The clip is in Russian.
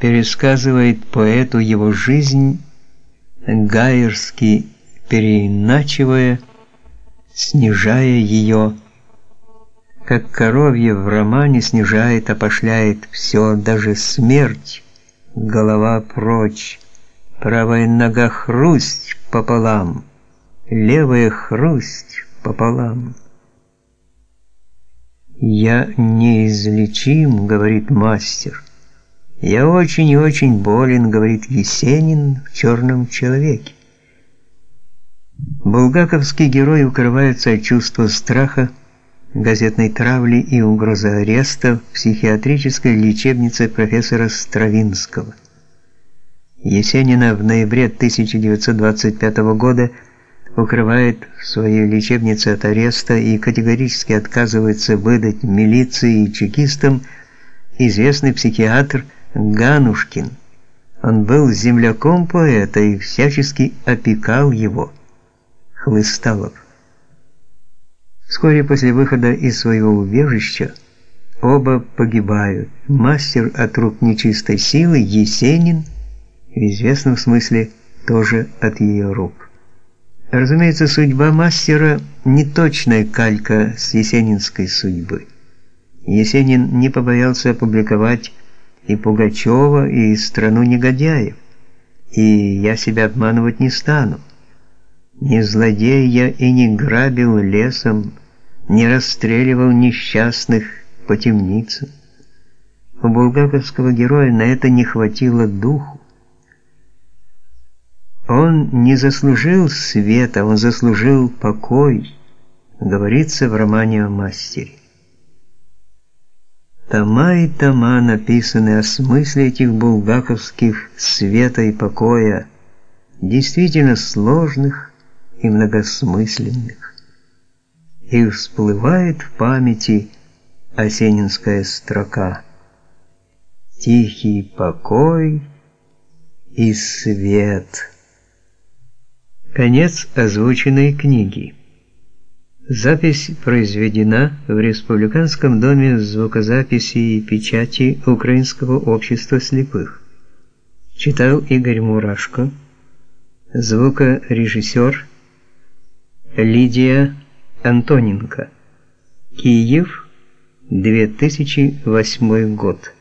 пересказывает поэту его жизнь, Гаерский переиначивая, снижая ее, как коровье в романе снижает, опошляет все, даже смерть, голова прочь, правая нога хрусть пополам, левая хрусть пополам. «Я неизлечим», — говорит мастер. «Я очень и очень болен», — говорит Есенин в «Черном человеке». Булгаковский герой укрывается от чувства страха, газетной травли и угрозы ареста в психиатрической лечебнице профессора Стравинского. Есенина в ноябре 1925 года укрывает в своей лечебнице от ареста и категорически отказывается выдать милиции и чекистам известный психиатр Ганушкин. Он был земляком поэта и всячески опекал его. Хлысталов. Вскоре после выхода из своего убежища оба погибают. Мастер от рук нечистой силы Есенин, в известном смысле тоже от ее рук. Разумеется, судьба мастера не точная калька с есенинской судьбы. Есенин не побоялся опубликовать и Пугачева, и страну негодяев. И я себя обманывать не стану. Не злодей я и не грабил лесом, не расстреливал несчастных по темницам. У булгаковского героя на это не хватило духу. Он не заслужил света, он заслужил покой, говорится в романе о мастере. Тома и тома написаны о смысле этих булгаковских света и покоя, действительно сложных и многосмысленных. И всплывает в памяти осенинская строка «Тихий покой и свет». Конец озвученной книги. Запись произведена в Республиканском доме звукозаписи и печати Украинского общества слепых. Читал Игорь Мурашко. Звукорежиссер Лидия Антоненко. Киев, 2008 год.